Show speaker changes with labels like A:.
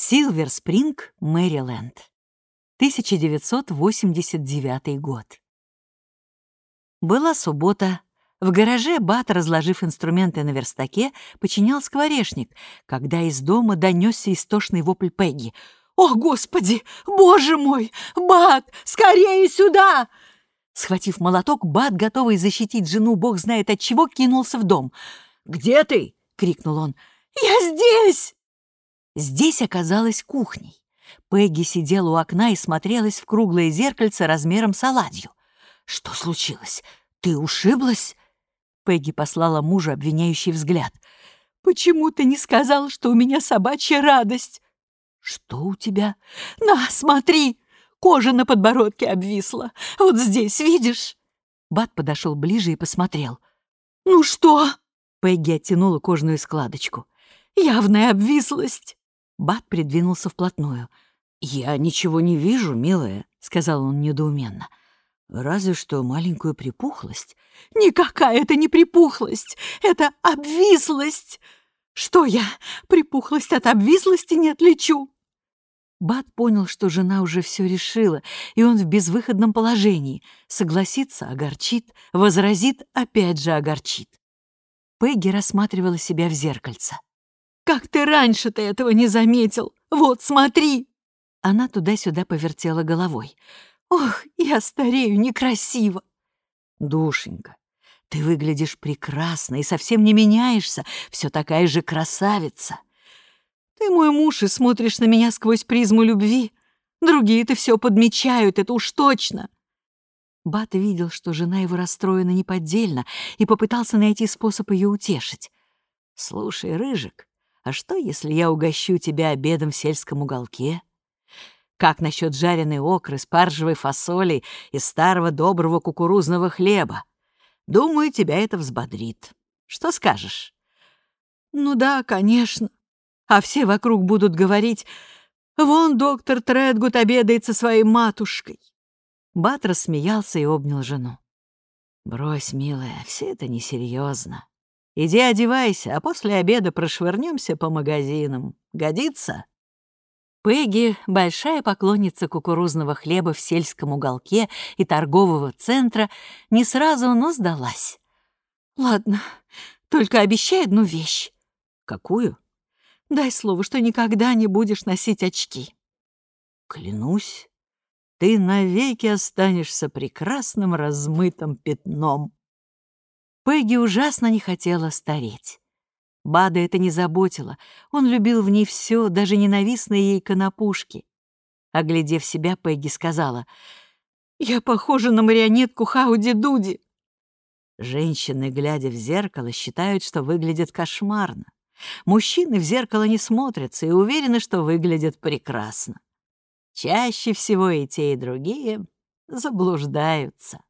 A: Силвер Спринг, Мэриленд. 1989 год. Была суббота. В гараже Бат, разложив инструменты на верстаке, починял скворечник, когда из дома донесся истошный вопль Пегги. «О, Господи! Боже мой! Бат, скорее сюда!» Схватив молоток, Бат, готовый защитить жену, бог знает от чего, кинулся в дом. «Где ты?» — крикнул он. «Я здесь!» Здесь оказалась кухней. Пегги сидела у окна и смотрелась в круглое зеркальце размером с оладью. «Что случилось? Ты ушиблась?» Пегги послала мужу обвиняющий взгляд. «Почему ты не сказал, что у меня собачья радость?» «Что у тебя?» «На, смотри! Кожа на подбородке обвисла. Вот здесь, видишь?» Бат подошел ближе и посмотрел. «Ну что?» Пегги оттянула кожную складочку. «Явная обвислость!» Бат придвинулся вплотную. «Я ничего не вижу, милая», — сказал он недоуменно. «Разве что маленькую припухлость». «Никакая это не припухлость! Это обвислость! Что я, припухлость от обвислости не отличу?» Бат понял, что жена уже все решила, и он в безвыходном положении. Согласится — огорчит, возразит — опять же огорчит. Пегги рассматривала себя в зеркальце. «Как ты раньше-то этого не заметил? Вот, смотри!» Она туда-сюда повертела головой. «Ох, я старею некрасиво!» «Душенька, ты выглядишь прекрасно и совсем не меняешься, все такая же красавица. Ты мой муж и смотришь на меня сквозь призму любви. Другие-то все подмечают, это уж точно!» Бат видел, что жена его расстроена неподдельно, и попытался найти способ ее утешить. «Слушай, Рыжик, а что, если я угощу тебя обедом в сельском уголке? Как насчет жареной окры, спаржевой фасоли и старого доброго кукурузного хлеба? Думаю, тебя это взбодрит. Что скажешь? Ну да, конечно. А все вокруг будут говорить, вон доктор Тредгут обедает со своей матушкой. Бат рассмеялся и обнял жену. «Брось, милая, все это несерьезно. Иди одевайся, а после обеда прошвырнемся по магазинам. Годится?» Пегги, большая поклонница кукурузного хлеба в сельском уголке и торгового центра, не сразу, но сдалась. «Ладно, только обещай одну вещь». «Какую?» «Дай слово, что никогда не будешь носить очки». «Клянусь, ты навеки останешься прекрасным размытым пятном». Пегги ужасно не хотела стареть. Бада это не заботило. Он любил в ней все, даже ненавистные ей конопушки. Оглядев себя, Пегги сказала, «Я похожа на марионетку Хауди-Дуди». Женщины, глядя в зеркало, считают, что выглядят кошмарно. Мужчины в зеркало не смотрятся и уверены, что выглядят прекрасно. Чаще всего и те, и другие заблуждаются.